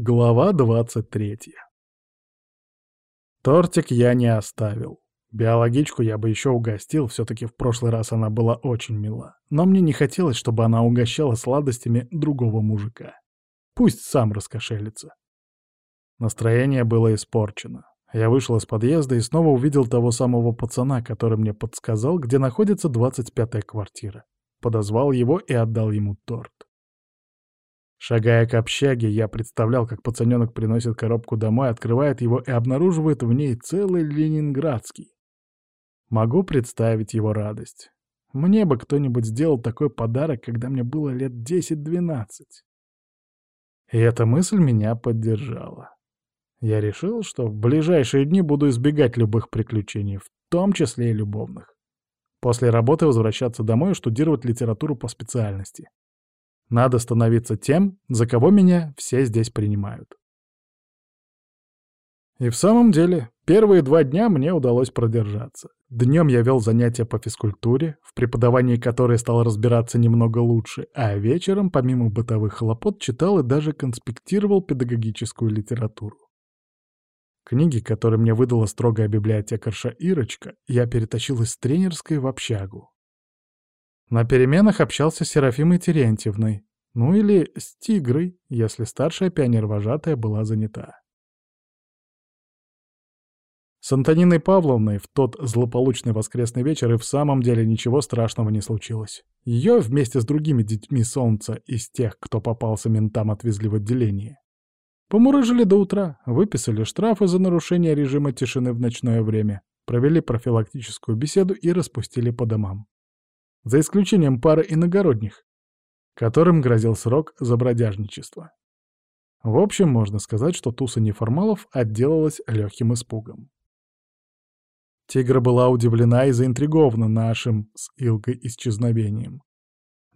Глава 23 Тортик я не оставил. Биологичку я бы еще угостил, все-таки в прошлый раз она была очень мила. Но мне не хотелось, чтобы она угощала сладостями другого мужика. Пусть сам раскошелится. Настроение было испорчено. Я вышел из подъезда и снова увидел того самого пацана, который мне подсказал, где находится 25-я квартира. Подозвал его и отдал ему торт. Шагая к общаге, я представлял, как пацаненок приносит коробку домой, открывает его и обнаруживает в ней целый ленинградский. Могу представить его радость. Мне бы кто-нибудь сделал такой подарок, когда мне было лет 10-12. И эта мысль меня поддержала. Я решил, что в ближайшие дни буду избегать любых приключений, в том числе и любовных. После работы возвращаться домой и штудировать литературу по специальности. Надо становиться тем, за кого меня все здесь принимают. И в самом деле, первые два дня мне удалось продержаться. Днем я вел занятия по физкультуре, в преподавании которой стал разбираться немного лучше, а вечером, помимо бытовых хлопот, читал и даже конспектировал педагогическую литературу. Книги, которые мне выдала строгая библиотекарша Ирочка, я перетащил из тренерской в общагу. На переменах общался с Серафимой Терентьевной, ну или с Тигрой, если старшая пионер-вожатая была занята. С Антониной Павловной в тот злополучный воскресный вечер и в самом деле ничего страшного не случилось. Ее вместе с другими детьми Солнца из тех, кто попался ментам, отвезли в отделение. Помурыжили до утра, выписали штрафы за нарушение режима тишины в ночное время, провели профилактическую беседу и распустили по домам. За исключением пары иногородних, которым грозил срок за бродяжничество. В общем, можно сказать, что туса неформалов отделалась легким испугом. Тигра была удивлена и заинтригована нашим с Илкой исчезновением.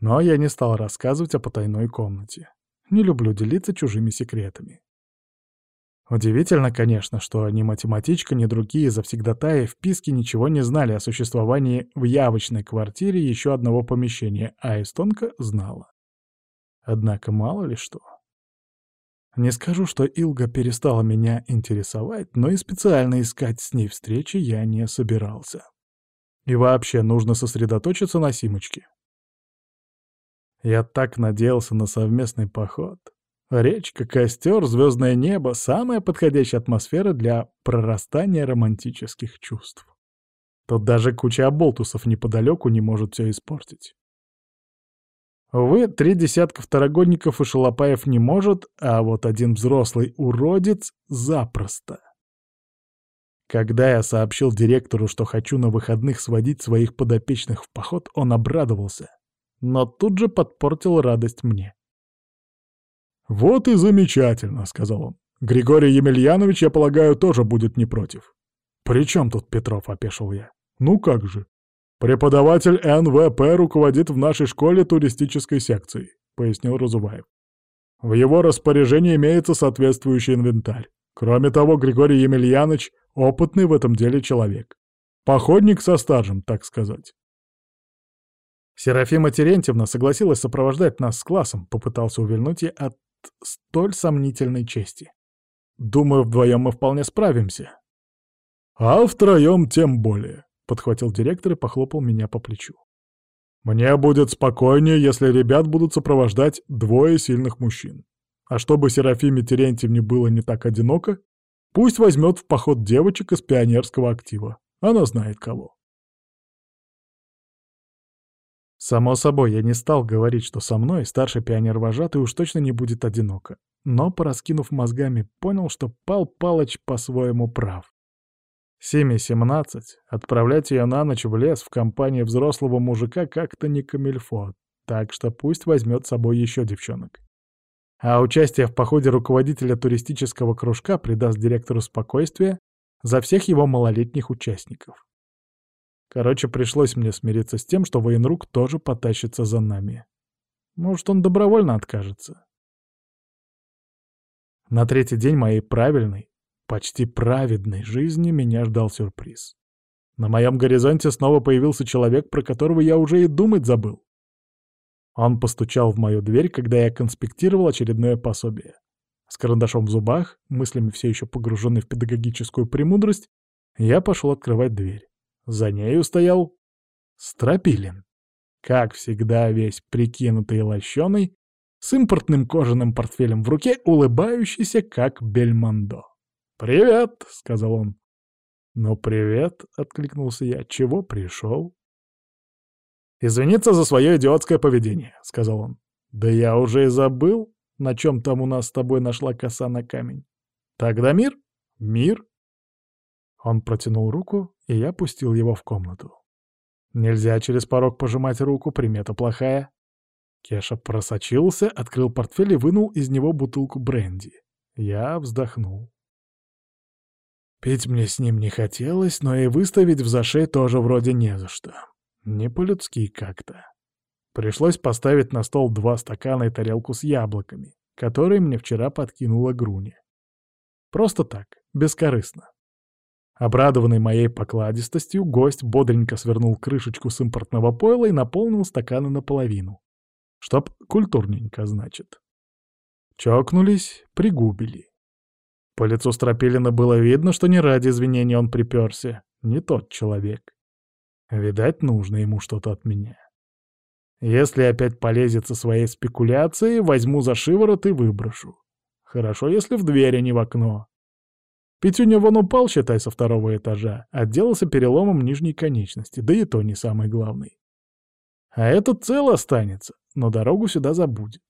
Но я не стал рассказывать о потайной комнате. Не люблю делиться чужими секретами. Удивительно, конечно, что ни математичка, ни другие завсегдатаи в Писке ничего не знали о существовании в явочной квартире еще одного помещения, а Эстонка знала. Однако мало ли что. Не скажу, что Илга перестала меня интересовать, но и специально искать с ней встречи я не собирался. И вообще нужно сосредоточиться на Симочке. Я так надеялся на совместный поход. Речка, костер, звездное небо — самая подходящая атмосфера для прорастания романтических чувств. Тут даже куча оболтусов неподалеку не может все испортить. Увы, три десятка второгодников и шалопаев не может, а вот один взрослый уродец — запросто. Когда я сообщил директору, что хочу на выходных сводить своих подопечных в поход, он обрадовался — но тут же подпортил радость мне. «Вот и замечательно», — сказал он. «Григорий Емельянович, я полагаю, тоже будет не против». «При чем тут Петров?» — опешил я. «Ну как же. Преподаватель НВП руководит в нашей школе туристической секцией», — пояснил Разуваев. «В его распоряжении имеется соответствующий инвентарь. Кроме того, Григорий Емельянович — опытный в этом деле человек. Походник со стажем, так сказать. Серафима Терентьевна согласилась сопровождать нас с классом, попытался увильнуть я от столь сомнительной чести. Думаю, вдвоем мы вполне справимся. А втроем тем более, подхватил директор и похлопал меня по плечу. Мне будет спокойнее, если ребят будут сопровождать двое сильных мужчин. А чтобы Серафиме Терентьевне было не так одиноко, пусть возьмет в поход девочек из пионерского актива. Она знает кого. Само собой, я не стал говорить, что со мной старший пионер-вожатый уж точно не будет одиноко. Но, пораскинув мозгами, понял, что Пал Палыч по-своему прав. Семе семнадцать, отправлять ее на ночь в лес в компании взрослого мужика как-то не камильфо, так что пусть возьмет с собой еще девчонок. А участие в походе руководителя туристического кружка придаст директору спокойствия за всех его малолетних участников. Короче, пришлось мне смириться с тем, что военрук тоже потащится за нами. Может, он добровольно откажется. На третий день моей правильной, почти праведной жизни меня ждал сюрприз. На моем горизонте снова появился человек, про которого я уже и думать забыл. Он постучал в мою дверь, когда я конспектировал очередное пособие. С карандашом в зубах, мыслями все еще погруженный в педагогическую премудрость, я пошел открывать дверь. За нею стоял Стропилин. Как всегда, весь прикинутый и лощеный, с импортным кожаным портфелем в руке, улыбающийся, как Бельмондо. «Привет!» — сказал он. «Ну, привет!» — откликнулся я. «Чего пришел?» «Извиниться за свое идиотское поведение», — сказал он. «Да я уже и забыл, на чем там у нас с тобой нашла коса на камень. Тогда мир? Мир?» Он протянул руку, и я пустил его в комнату. Нельзя через порог пожимать руку, примета плохая. Кеша просочился, открыл портфель и вынул из него бутылку бренди. Я вздохнул. Пить мне с ним не хотелось, но и выставить в зашей тоже вроде не за что. Не по-людски как-то. Пришлось поставить на стол два стакана и тарелку с яблоками, которые мне вчера подкинула Груня. Просто так, бескорыстно. Обрадованный моей покладистостью, гость бодренько свернул крышечку с импортного пойла и наполнил стаканы наполовину. Чтоб культурненько, значит. Чокнулись, пригубили. По лицу Стропилина было видно, что не ради извинения он приперся. Не тот человек. Видать, нужно ему что-то от меня. Если опять полезет со своей спекуляцией, возьму за шиворот и выброшу. Хорошо, если в дверь, а не в окно. Петюня вон упал, считай, со второго этажа, отделался переломом нижней конечности, да и то не самый главный. А этот цел останется, но дорогу сюда забудет.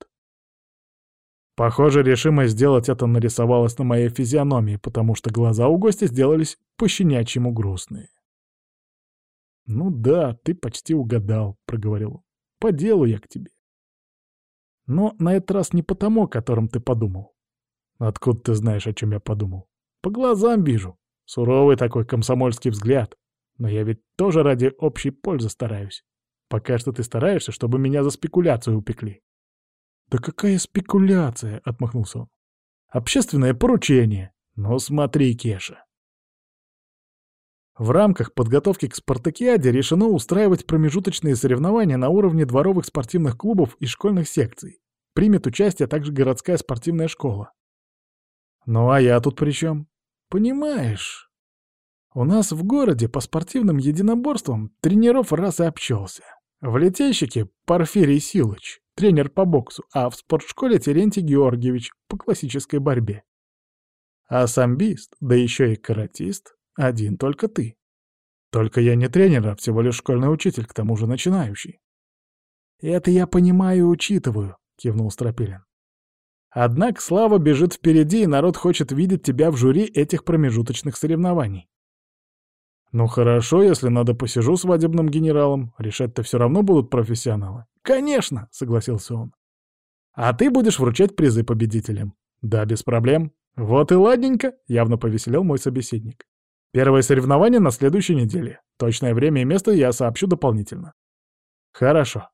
Похоже, решимость сделать это нарисовалась на моей физиономии, потому что глаза у гостя сделались по-щенячьему грустные. «Ну да, ты почти угадал», — проговорил он. «По делу я к тебе». «Но на этот раз не по тому, о котором ты подумал». «Откуда ты знаешь, о чем я подумал?» «По глазам вижу. Суровый такой комсомольский взгляд. Но я ведь тоже ради общей пользы стараюсь. Пока что ты стараешься, чтобы меня за спекуляцию упекли». «Да какая спекуляция?» — отмахнулся он. «Общественное поручение. Ну смотри, Кеша». В рамках подготовки к спартакиаде решено устраивать промежуточные соревнования на уровне дворовых спортивных клубов и школьных секций. Примет участие также городская спортивная школа. Ну а я тут при чем? Понимаешь, у нас в городе по спортивным единоборствам тренеров раз и обчелся. В летейщике Порфирий Силыч, тренер по боксу, а в спортшколе Терентий Георгиевич по классической борьбе. А самбист, да еще и каратист, один только ты. Только я не тренер, а всего лишь школьный учитель, к тому же начинающий. «Это я понимаю и учитываю», — кивнул Стропилин. «Однако слава бежит впереди, и народ хочет видеть тебя в жюри этих промежуточных соревнований». «Ну хорошо, если надо посижу свадебным генералом. Решать-то все равно будут профессионалы». «Конечно», — согласился он. «А ты будешь вручать призы победителям». «Да, без проблем». «Вот и ладненько», — явно повеселел мой собеседник. Первое соревнование на следующей неделе. Точное время и место я сообщу дополнительно. Хорошо.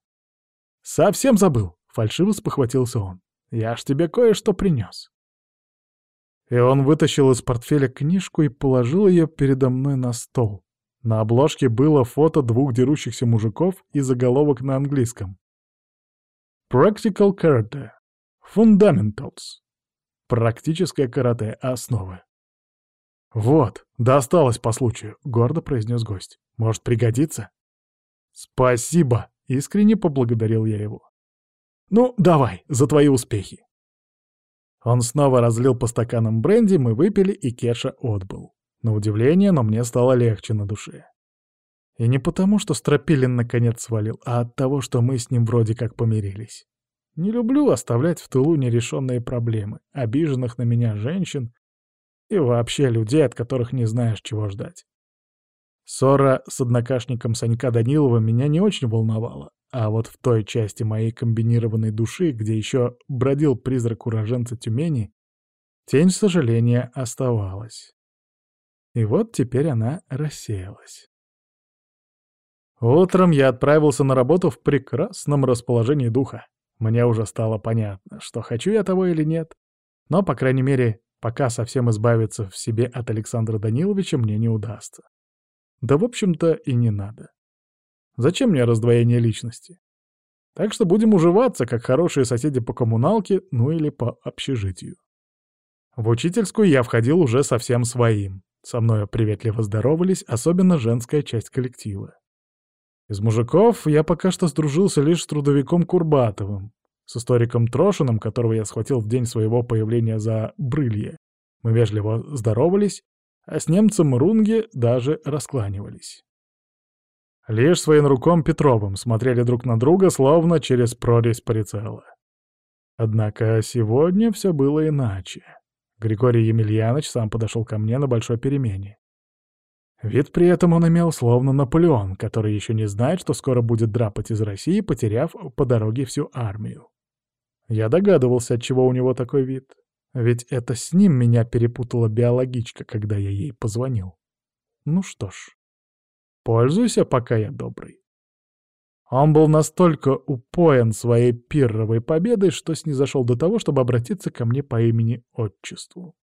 Совсем забыл, фальшиво спохватился он. Я ж тебе кое-что принес. И он вытащил из портфеля книжку и положил ее передо мной на стол. На обложке было фото двух дерущихся мужиков и заголовок на английском. Practical Karate. Fundamentals. Практическое карате. Основы. «Вот, досталось по случаю», — гордо произнес гость. «Может, пригодится?» «Спасибо!» — искренне поблагодарил я его. «Ну, давай, за твои успехи!» Он снова разлил по стаканам бренди, мы выпили, и Кеша отбыл. На удивление, но мне стало легче на душе. И не потому, что Стропилин наконец свалил, а от того, что мы с ним вроде как помирились. Не люблю оставлять в тылу нерешенные проблемы, обиженных на меня женщин и вообще людей, от которых не знаешь, чего ждать. Ссора с однокашником Санька Данилова меня не очень волновала, а вот в той части моей комбинированной души, где еще бродил призрак уроженца Тюмени, тень сожаления оставалась. И вот теперь она рассеялась. Утром я отправился на работу в прекрасном расположении духа. Мне уже стало понятно, что хочу я того или нет, но, по крайней мере, Пока совсем избавиться в себе от Александра Даниловича мне не удастся. Да, в общем-то, и не надо. Зачем мне раздвоение личности? Так что будем уживаться, как хорошие соседи по коммуналке, ну или по общежитию. В учительскую я входил уже совсем своим. Со мною приветливо здоровались, особенно женская часть коллектива. Из мужиков я пока что сдружился лишь с трудовиком Курбатовым, с историком Трошиным, которого я схватил в день своего появления за брылье. Мы вежливо здоровались, а с немцем Рунге даже раскланивались. Лишь своим руком Петровым смотрели друг на друга, словно через прорезь прицела. Однако сегодня все было иначе. Григорий Емельянович сам подошел ко мне на большой перемене. Вид при этом он имел словно Наполеон, который еще не знает, что скоро будет драпать из России, потеряв по дороге всю армию. Я догадывался, от чего у него такой вид. Ведь это с ним меня перепутала биологичка, когда я ей позвонил. Ну что ж, пользуйся, пока я добрый. Он был настолько упоен своей пирровой победой, что снизошел до того, чтобы обратиться ко мне по имени-отчеству.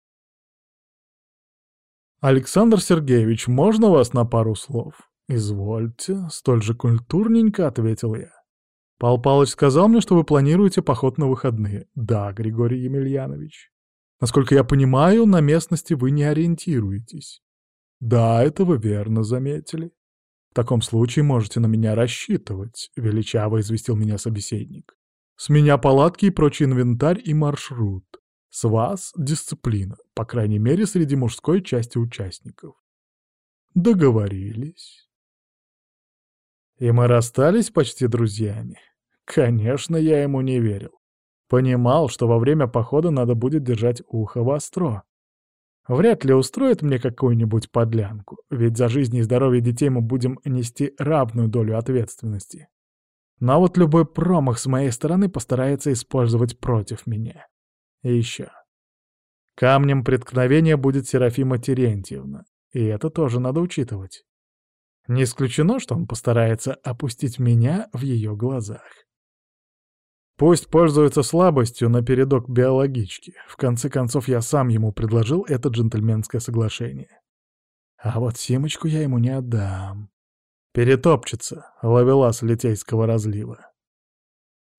«Александр Сергеевич, можно вас на пару слов?» «Извольте», — столь же культурненько ответил я. «Пал Палыч сказал мне, что вы планируете поход на выходные». «Да, Григорий Емельянович». «Насколько я понимаю, на местности вы не ориентируетесь». «Да, это вы верно заметили». «В таком случае можете на меня рассчитывать», — величаво известил меня собеседник. «С меня палатки и прочий инвентарь и маршрут. С вас дисциплина, по крайней мере, среди мужской части участников. Договорились. И мы расстались почти друзьями. Конечно, я ему не верил. Понимал, что во время похода надо будет держать ухо востро. Вряд ли устроит мне какую-нибудь подлянку, ведь за жизнь и здоровье детей мы будем нести равную долю ответственности. Но вот любой промах с моей стороны постарается использовать против меня. И еще. Камнем преткновения будет Серафима Терентьевна, и это тоже надо учитывать. Не исключено, что он постарается опустить меня в ее глазах. Пусть пользуется слабостью на передок биологички. В конце концов, я сам ему предложил это джентльменское соглашение. А вот Симочку я ему не отдам. Перетопчется, ловелас литейского разлива.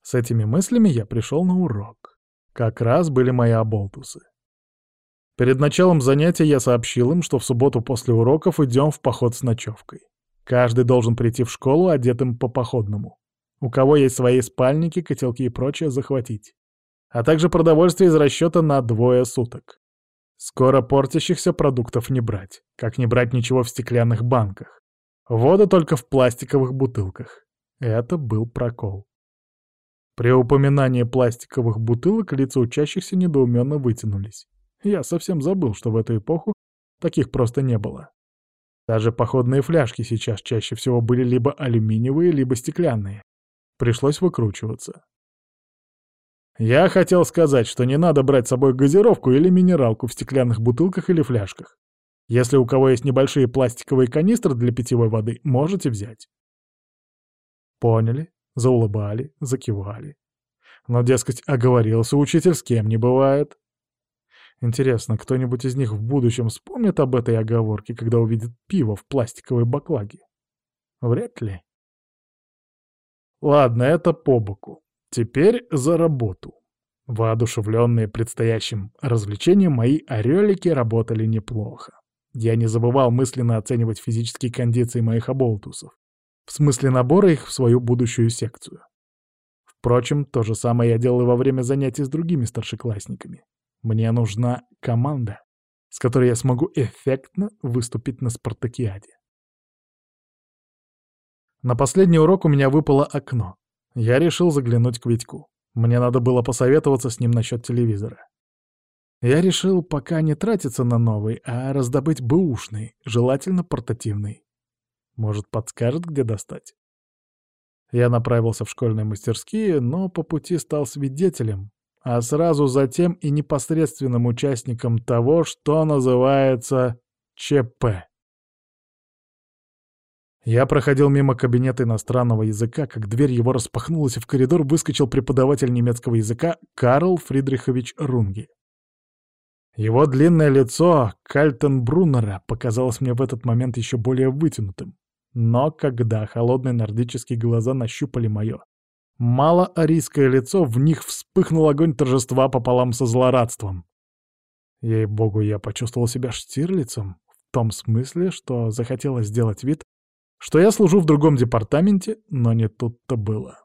С этими мыслями я пришел на урок. Как раз были мои оболтусы. Перед началом занятия я сообщил им, что в субботу после уроков идем в поход с ночевкой. Каждый должен прийти в школу одетым по походному. У кого есть свои спальники, котелки и прочее, захватить. А также продовольствие из расчета на двое суток. Скоро портящихся продуктов не брать, как не брать ничего в стеклянных банках. Вода только в пластиковых бутылках. Это был прокол. При упоминании пластиковых бутылок лица учащихся недоуменно вытянулись. Я совсем забыл, что в эту эпоху таких просто не было. Даже походные фляжки сейчас чаще всего были либо алюминиевые, либо стеклянные. Пришлось выкручиваться. Я хотел сказать, что не надо брать с собой газировку или минералку в стеклянных бутылках или фляжках. Если у кого есть небольшие пластиковые канистры для питьевой воды, можете взять. Поняли? Заулыбали, закивали. Но, дескать, оговорился учитель, с кем не бывает. Интересно, кто-нибудь из них в будущем вспомнит об этой оговорке, когда увидит пиво в пластиковой баклаге? Вряд ли. Ладно, это по боку. Теперь за работу. Воодушевленные предстоящим развлечением, мои орелики работали неплохо. Я не забывал мысленно оценивать физические кондиции моих оболтусов. В смысле набора их в свою будущую секцию. Впрочем, то же самое я делал и во время занятий с другими старшеклассниками. Мне нужна команда, с которой я смогу эффектно выступить на спартакиаде. На последний урок у меня выпало окно. Я решил заглянуть к Витьку. Мне надо было посоветоваться с ним насчет телевизора. Я решил пока не тратиться на новый, а раздобыть бэушный, желательно портативный. Может, подскажет, где достать? Я направился в школьные мастерские, но по пути стал свидетелем, а сразу затем и непосредственным участником того, что называется ЧП. Я проходил мимо кабинета иностранного языка, как дверь его распахнулась, и в коридор выскочил преподаватель немецкого языка Карл Фридрихович Рунги. Его длинное лицо Кальтенбруннера показалось мне в этот момент еще более вытянутым. Но когда холодные нордические глаза нащупали мое, малоарийское лицо, в них вспыхнул огонь торжества пополам со злорадством. Ей-богу, я почувствовал себя Штирлицем в том смысле, что захотелось сделать вид, что я служу в другом департаменте, но не тут-то было.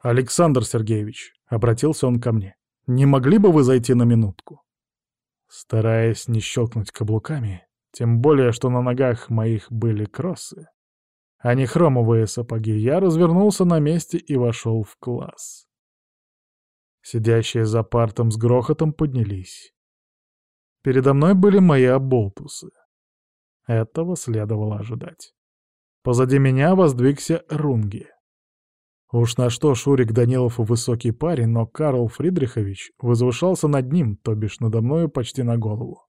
«Александр Сергеевич», — обратился он ко мне, — «не могли бы вы зайти на минутку?» Стараясь не щелкнуть каблуками, тем более, что на ногах моих были кроссы, а не хромовые сапоги, я развернулся на месте и вошел в класс. Сидящие за партом с грохотом поднялись. Передо мной были мои оболтусы. Этого следовало ожидать. Позади меня воздвигся Рунги. Уж на что Шурик Данилов высокий парень, но Карл Фридрихович возвышался над ним, то бишь надо мною почти на голову.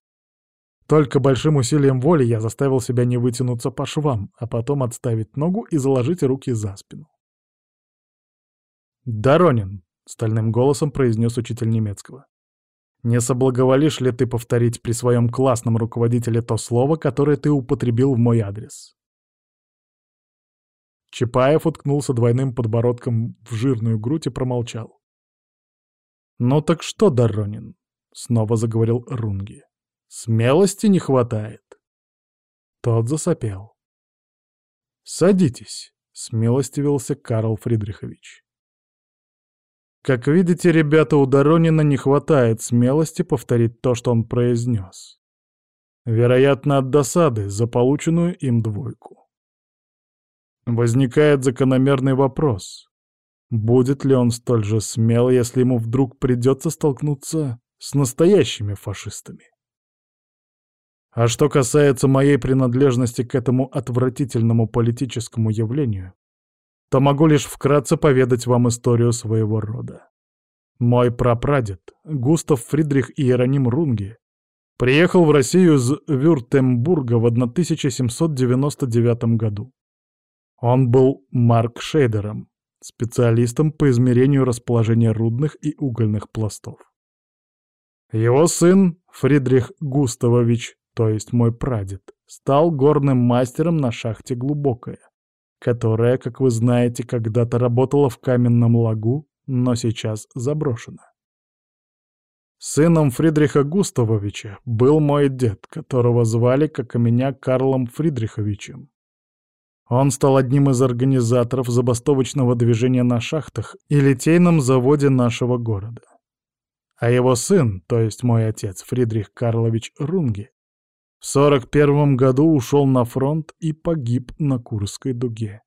Только большим усилием воли я заставил себя не вытянуться по швам, а потом отставить ногу и заложить руки за спину. «Доронин», — стальным голосом произнес учитель немецкого, «не соблаговолишь ли ты повторить при своем классном руководителе то слово, которое ты употребил в мой адрес?» Чапаев уткнулся двойным подбородком в жирную грудь и промолчал. «Ну так что, Доронин?» — снова заговорил Рунги. Смелости не хватает. Тот засопел. «Садитесь», — смилостивился Карл Фридрихович. Как видите, ребята, у Доронина не хватает смелости повторить то, что он произнес. Вероятно, от досады за полученную им двойку. Возникает закономерный вопрос. Будет ли он столь же смел, если ему вдруг придется столкнуться с настоящими фашистами? А что касается моей принадлежности к этому отвратительному политическому явлению, то могу лишь вкратце поведать вам историю своего рода. Мой прапрадед, Густав Фридрих Иероним Рунге, приехал в Россию из Вюртембурга в 1799 году. Он был Марк Шейдером, специалистом по измерению расположения рудных и угольных пластов. Его сын Фридрих Густавович то есть мой прадед, стал горным мастером на шахте «Глубокая», которая, как вы знаете, когда-то работала в каменном лагу, но сейчас заброшена. Сыном Фридриха Густавовича был мой дед, которого звали, как и меня, Карлом Фридриховичем. Он стал одним из организаторов забастовочного движения на шахтах и литейном заводе нашего города. А его сын, то есть мой отец Фридрих Карлович Рунге, в 41 году ушел на фронт и погиб на Курской дуге.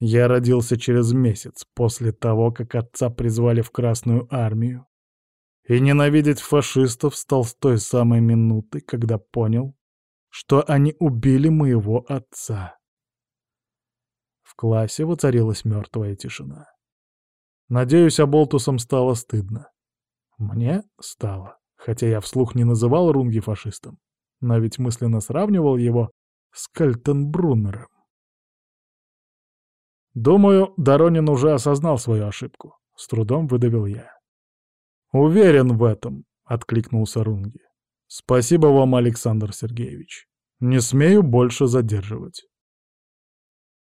Я родился через месяц после того, как отца призвали в Красную армию, и ненавидеть фашистов стал с той самой минуты, когда понял, что они убили моего отца. Классе воцарилась мертвая тишина. Надеюсь, Аболтусам стало стыдно. Мне стало, хотя я вслух не называл Рунги фашистом но ведь мысленно сравнивал его с Кальтенбруннером. Думаю, Доронин уже осознал свою ошибку. С трудом выдавил я. «Уверен в этом», — откликнулся Рунги. «Спасибо вам, Александр Сергеевич. Не смею больше задерживать».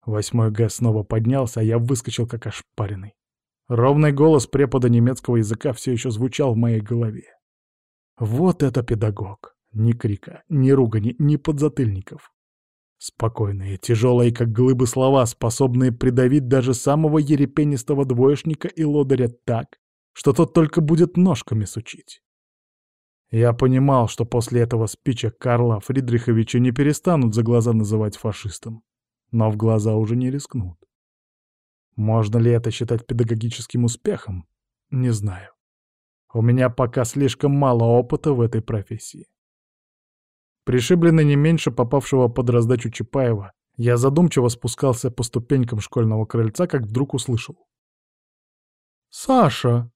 Восьмой Г снова поднялся, а я выскочил как ошпаренный. Ровный голос препода немецкого языка все еще звучал в моей голове. Вот это педагог! Ни крика, ни ругани, ни подзатыльников. Спокойные, тяжелые, как глыбы слова, способные придавить даже самого ерепенистого двоечника и лодыря так, что тот только будет ножками сучить. Я понимал, что после этого спича Карла Фридриховича не перестанут за глаза называть фашистом, но в глаза уже не рискнут. Можно ли это считать педагогическим успехом? Не знаю. У меня пока слишком мало опыта в этой профессии. Пришибленный не меньше попавшего под раздачу Чапаева, я задумчиво спускался по ступенькам школьного крыльца, как вдруг услышал. «Саша!»